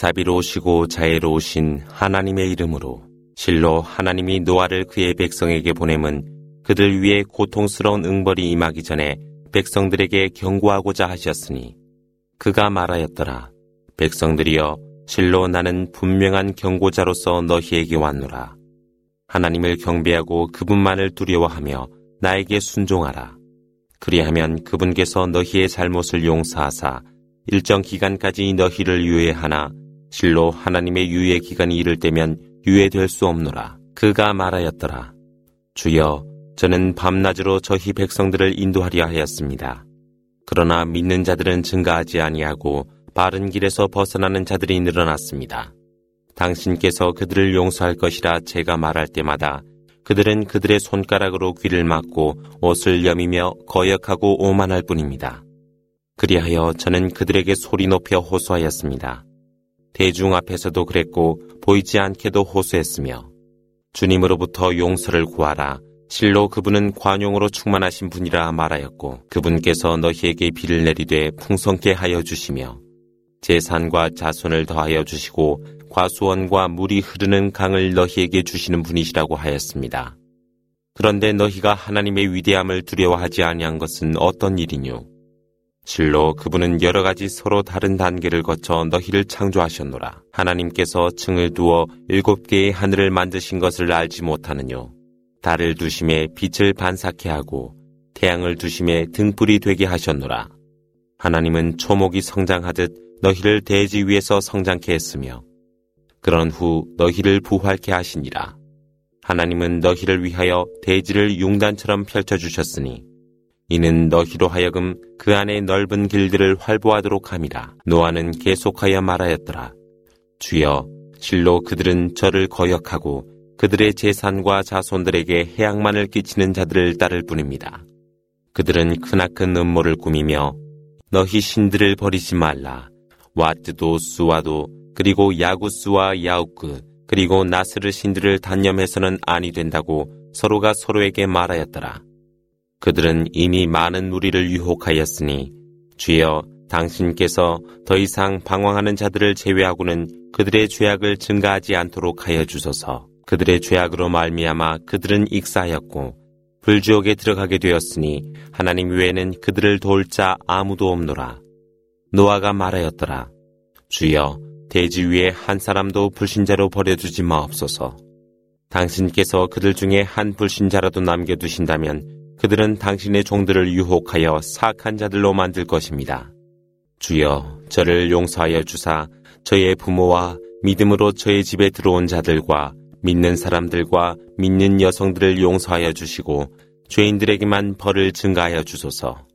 자비로우시고 자애로우신 하나님의 이름으로 실로 하나님이 노아를 그의 백성에게 보냄은 그들 위에 고통스러운 응벌이 임하기 전에 백성들에게 경고하고자 하셨으니 그가 말하였더라. 백성들이여 실로 나는 분명한 경고자로서 너희에게 왔노라. 하나님을 경배하고 그분만을 두려워하며 나에게 순종하라. 그리하면 그분께서 너희의 잘못을 용서하사 일정 기간까지 너희를 유예하나 실로 하나님의 유예 기간이 이를 때면 유예될 수 없노라. 그가 말하였더라. 주여, 저는 밤낮으로 저희 백성들을 인도하려 하였습니다. 그러나 믿는 자들은 증가하지 아니하고 바른 길에서 벗어나는 자들이 늘어났습니다. 당신께서 그들을 용서할 것이라 제가 말할 때마다 그들은 그들의 손가락으로 귀를 막고 옷을 여미며 거역하고 오만할 뿐입니다. 그리하여 저는 그들에게 소리 높여 호소하였습니다. 대중 앞에서도 그랬고 보이지 않게도 호소했으며 주님으로부터 용서를 구하라. 실로 그분은 관용으로 충만하신 분이라 말하였고 그분께서 너희에게 비를 내리되 풍성케 하여 주시며 재산과 자손을 더하여 주시고 과수원과 물이 흐르는 강을 너희에게 주시는 분이시라고 하였습니다. 그런데 너희가 하나님의 위대함을 두려워하지 아니한 것은 어떤 일이뇨? 실로 그분은 여러 가지 서로 다른 단계를 거쳐 너희를 창조하셨노라. 하나님께서 층을 두어 일곱 개의 하늘을 만드신 것을 알지 못하느뇨. 달을 두심에 빛을 반사케 하고 태양을 두심에 등불이 되게 하셨노라. 하나님은 초목이 성장하듯 너희를 대지 위에서 성장케 했으며 그런 후 너희를 부활케 하시니라. 하나님은 너희를 위하여 대지를 융단처럼 펼쳐주셨으니 이는 너희로 하여금 그 안에 넓은 길들을 활보하도록 함이라. 노아는 계속하여 말하였더라. 주여, 실로 그들은 저를 거역하고 그들의 재산과 자손들에게 해악만을 끼치는 자들을 따를 뿐입니다. 그들은 크나큰 음모를 꾸미며 너희 신들을 버리지 말라. 와트도 수와도 그리고 야구스와 야우크 그리고 나스르 신들을 단념해서는 아니 된다고 서로가 서로에게 말하였더라. 그들은 이미 많은 무리를 유혹하였으니 주여 당신께서 더 이상 방황하는 자들을 제외하고는 그들의 죄악을 증가하지 않도록 하여 주소서. 그들의 죄악으로 말미암아 그들은 익사하였고 불지옥에 들어가게 되었으니 하나님 외에는 그들을 도울 자 아무도 없노라. 노아가 말하였더라. 주여 대지 위에 한 사람도 불신자로 버려두지 마옵소서. 당신께서 그들 중에 한 불신자라도 남겨두신다면 그들은 당신의 종들을 유혹하여 사악한 자들로 만들 것입니다. 주여, 저를 용서하여 주사 저의 부모와 믿음으로 저의 집에 들어온 자들과 믿는 사람들과 믿는 여성들을 용서하여 주시고 죄인들에게만 벌을 증가하여 주소서.